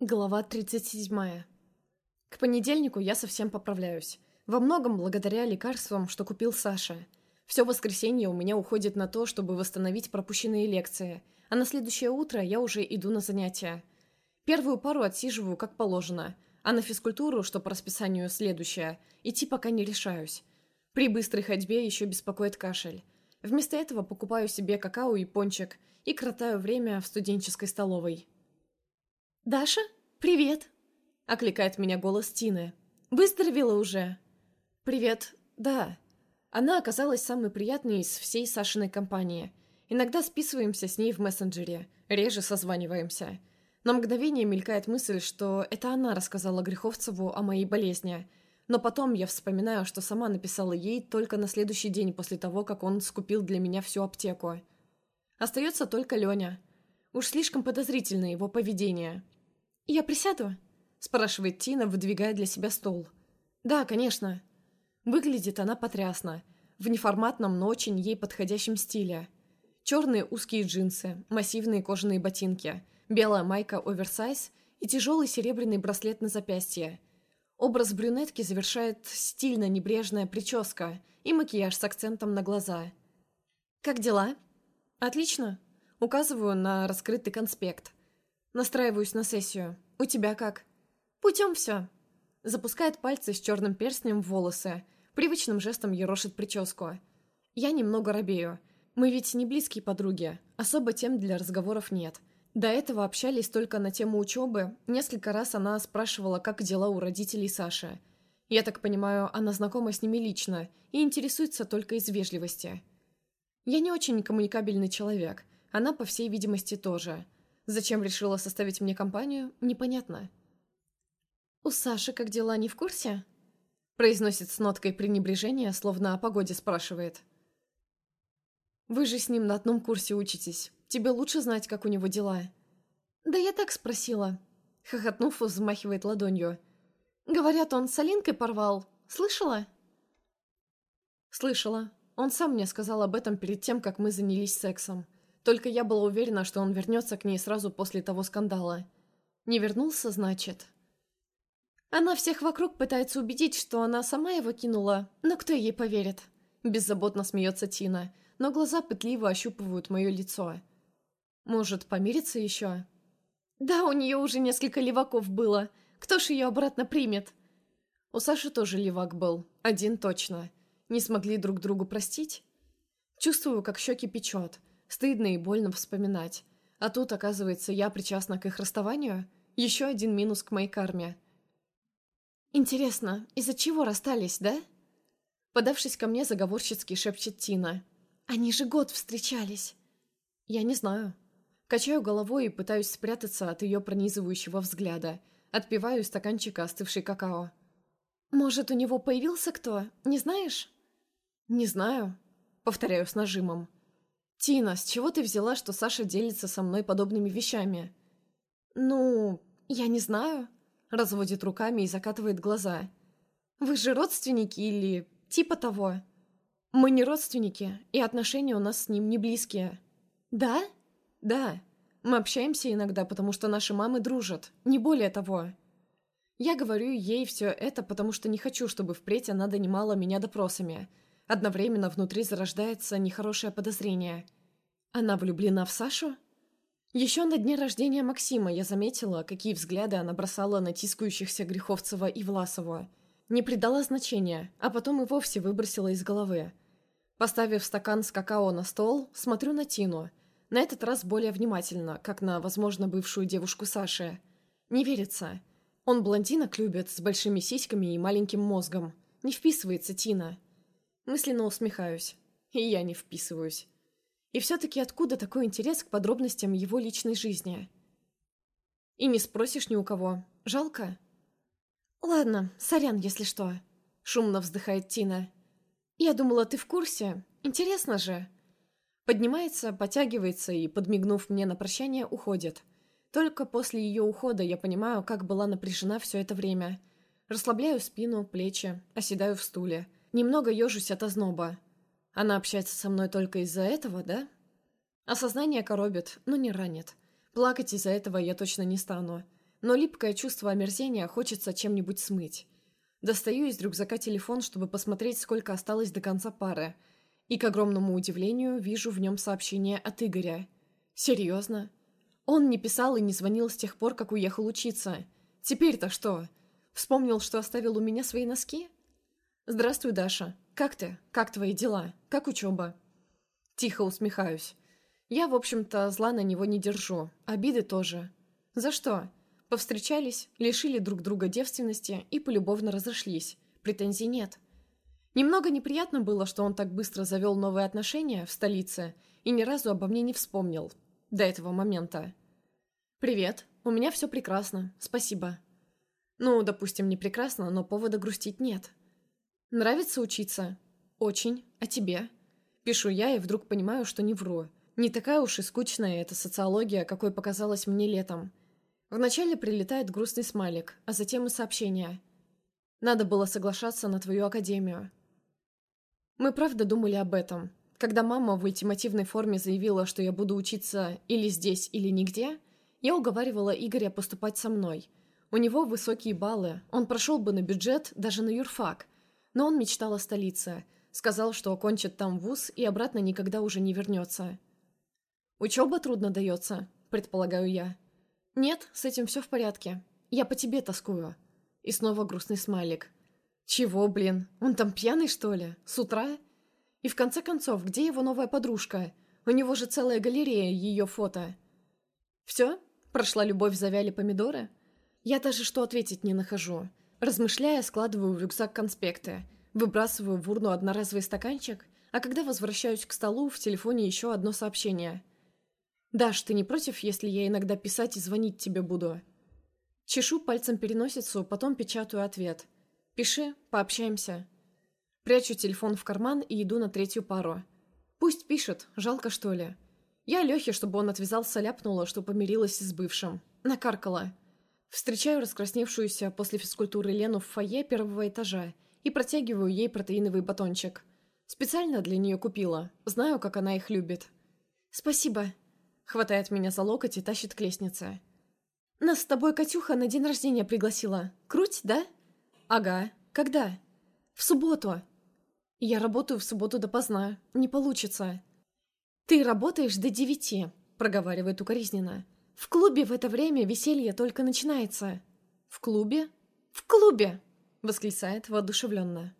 Глава 37. К понедельнику я совсем поправляюсь. Во многом благодаря лекарствам, что купил Саша. Все воскресенье у меня уходит на то, чтобы восстановить пропущенные лекции, а на следующее утро я уже иду на занятия. Первую пару отсиживаю как положено, а на физкультуру, что по расписанию следующее, идти пока не решаюсь. При быстрой ходьбе еще беспокоит кашель. Вместо этого покупаю себе какао и пончик и кротаю время в студенческой столовой. «Даша, привет!» — окликает меня голос Тины. «Выздоровела уже?» «Привет, да». Она оказалась самой приятной из всей Сашиной компании. Иногда списываемся с ней в мессенджере, реже созваниваемся. На мгновение мелькает мысль, что это она рассказала Греховцеву о моей болезни. Но потом я вспоминаю, что сама написала ей только на следующий день после того, как он скупил для меня всю аптеку. Остается только Леня. Уж слишком подозрительно его поведение. «Я присяду?» – спрашивает Тина, выдвигая для себя стол. «Да, конечно». Выглядит она потрясно, в неформатном, но очень ей подходящем стиле. Черные узкие джинсы, массивные кожаные ботинки, белая майка оверсайз и тяжелый серебряный браслет на запястье. Образ брюнетки завершает стильно небрежная прическа и макияж с акцентом на глаза. «Как дела?» «Отлично». Указываю на раскрытый конспект. Настраиваюсь на сессию. У тебя как? Путем все. Запускает пальцы с черным перстнем в волосы. Привычным жестом ерошит прическу. Я немного робею. Мы ведь не близкие подруги. Особо тем для разговоров нет. До этого общались только на тему учебы. Несколько раз она спрашивала, как дела у родителей Саши. Я так понимаю, она знакома с ними лично и интересуется только из вежливости. Я не очень коммуникабельный человек. Она, по всей видимости, тоже. Зачем решила составить мне компанию, непонятно. «У Саши как дела, не в курсе?» Произносит с ноткой пренебрежения, словно о погоде спрашивает. «Вы же с ним на одном курсе учитесь. Тебе лучше знать, как у него дела». «Да я так спросила». Хохотнув, взмахивает ладонью. «Говорят, он с Алинкой порвал. Слышала?» «Слышала. Он сам мне сказал об этом перед тем, как мы занялись сексом. Только я была уверена, что он вернется к ней сразу после того скандала. Не вернулся, значит? Она всех вокруг пытается убедить, что она сама его кинула, но кто ей поверит? Беззаботно смеется Тина, но глаза пытливо ощупывают мое лицо. Может, помириться еще? Да, у нее уже несколько леваков было. Кто ж ее обратно примет? У Саши тоже левак был. Один точно. Не смогли друг другу простить? Чувствую, как щеки печет. Стыдно и больно вспоминать. А тут, оказывается, я причастна к их расставанию? Еще один минус к моей карме. «Интересно, из-за чего расстались, да?» Подавшись ко мне, заговорщицки шепчет Тина. «Они же год встречались!» «Я не знаю». Качаю головой и пытаюсь спрятаться от ее пронизывающего взгляда. Отпиваю стаканчика остывший какао. «Может, у него появился кто? Не знаешь?» «Не знаю», — повторяю с нажимом. «Тина, с чего ты взяла, что Саша делится со мной подобными вещами?» «Ну, я не знаю», — разводит руками и закатывает глаза. «Вы же родственники или типа того?» «Мы не родственники, и отношения у нас с ним не близкие». «Да?» «Да. Мы общаемся иногда, потому что наши мамы дружат, не более того». Я говорю ей все это, потому что не хочу, чтобы впредь она донимала меня допросами — Одновременно внутри зарождается нехорошее подозрение. Она влюблена в Сашу? Еще на дне рождения Максима я заметила, какие взгляды она бросала на тискающихся Греховцева и Власову. Не придала значения, а потом и вовсе выбросила из головы. Поставив стакан с какао на стол, смотрю на Тину. На этот раз более внимательно, как на, возможно, бывшую девушку Саши. Не верится. Он блондинок любит, с большими сиськами и маленьким мозгом. Не вписывается Тина. Мысленно усмехаюсь. И я не вписываюсь. И все-таки откуда такой интерес к подробностям его личной жизни? И не спросишь ни у кого. Жалко? Ладно, сорян, если что. Шумно вздыхает Тина. Я думала, ты в курсе. Интересно же. Поднимается, потягивается и, подмигнув мне на прощание, уходит. Только после ее ухода я понимаю, как была напряжена все это время. Расслабляю спину, плечи, оседаю в стуле. Немного ежусь от озноба. Она общается со мной только из-за этого, да? Осознание коробит, но не ранит. Плакать из-за этого я точно не стану. но липкое чувство омерзения хочется чем-нибудь смыть. Достаю из рюкзака телефон, чтобы посмотреть, сколько осталось до конца пары, и, к огромному удивлению, вижу в нем сообщение от Игоря. Серьезно? Он не писал и не звонил с тех пор, как уехал учиться. Теперь-то что? Вспомнил, что оставил у меня свои носки? «Здравствуй, Даша. Как ты? Как твои дела? Как учеба?» Тихо усмехаюсь. Я, в общем-то, зла на него не держу. Обиды тоже. За что? Повстречались, лишили друг друга девственности и полюбовно разошлись. Претензий нет. Немного неприятно было, что он так быстро завел новые отношения в столице и ни разу обо мне не вспомнил. До этого момента. «Привет. У меня все прекрасно. Спасибо». Ну, допустим, не прекрасно, но повода грустить нет. «Нравится учиться?» «Очень. А тебе?» Пишу я и вдруг понимаю, что не вру. Не такая уж и скучная эта социология, какой показалась мне летом. Вначале прилетает грустный смайлик, а затем и сообщение. «Надо было соглашаться на твою академию». Мы правда думали об этом. Когда мама в ультимативной форме заявила, что я буду учиться или здесь, или нигде, я уговаривала Игоря поступать со мной. У него высокие баллы, он прошел бы на бюджет, даже на юрфак. Но он мечтал о столице, сказал, что окончит там вуз и обратно никогда уже не вернется. «Учеба трудно дается», предполагаю я. «Нет, с этим все в порядке. Я по тебе тоскую». И снова грустный смайлик. «Чего, блин? Он там пьяный, что ли? С утра?» И в конце концов, где его новая подружка? У него же целая галерея ее фото. «Все? Прошла любовь, завяли помидоры?» Я даже что ответить не нахожу. Размышляя, складываю в рюкзак конспекты, выбрасываю в урну одноразовый стаканчик, а когда возвращаюсь к столу, в телефоне еще одно сообщение – «Даш, ты не против, если я иногда писать и звонить тебе буду?» Чешу пальцем переносицу, потом печатаю ответ. «Пиши, пообщаемся». Прячу телефон в карман и иду на третью пару. Пусть пишет, жалко что ли. Я Лехе, чтобы он отвязался, ляпнула, что помирилась с бывшим. Накаркала. Встречаю раскрасневшуюся после физкультуры Лену в фойе первого этажа и протягиваю ей протеиновый батончик. Специально для нее купила. Знаю, как она их любит. «Спасибо», Хватает меня за локоть и тащит к лестнице. «Нас с тобой Катюха на день рождения пригласила. Круть, да?» «Ага. Когда?» «В субботу». «Я работаю в субботу допоздна. Не получится». «Ты работаешь до девяти», — проговаривает укоризненно. «В клубе в это время веселье только начинается». «В клубе?» «В клубе!» — восклицает воодушевленно.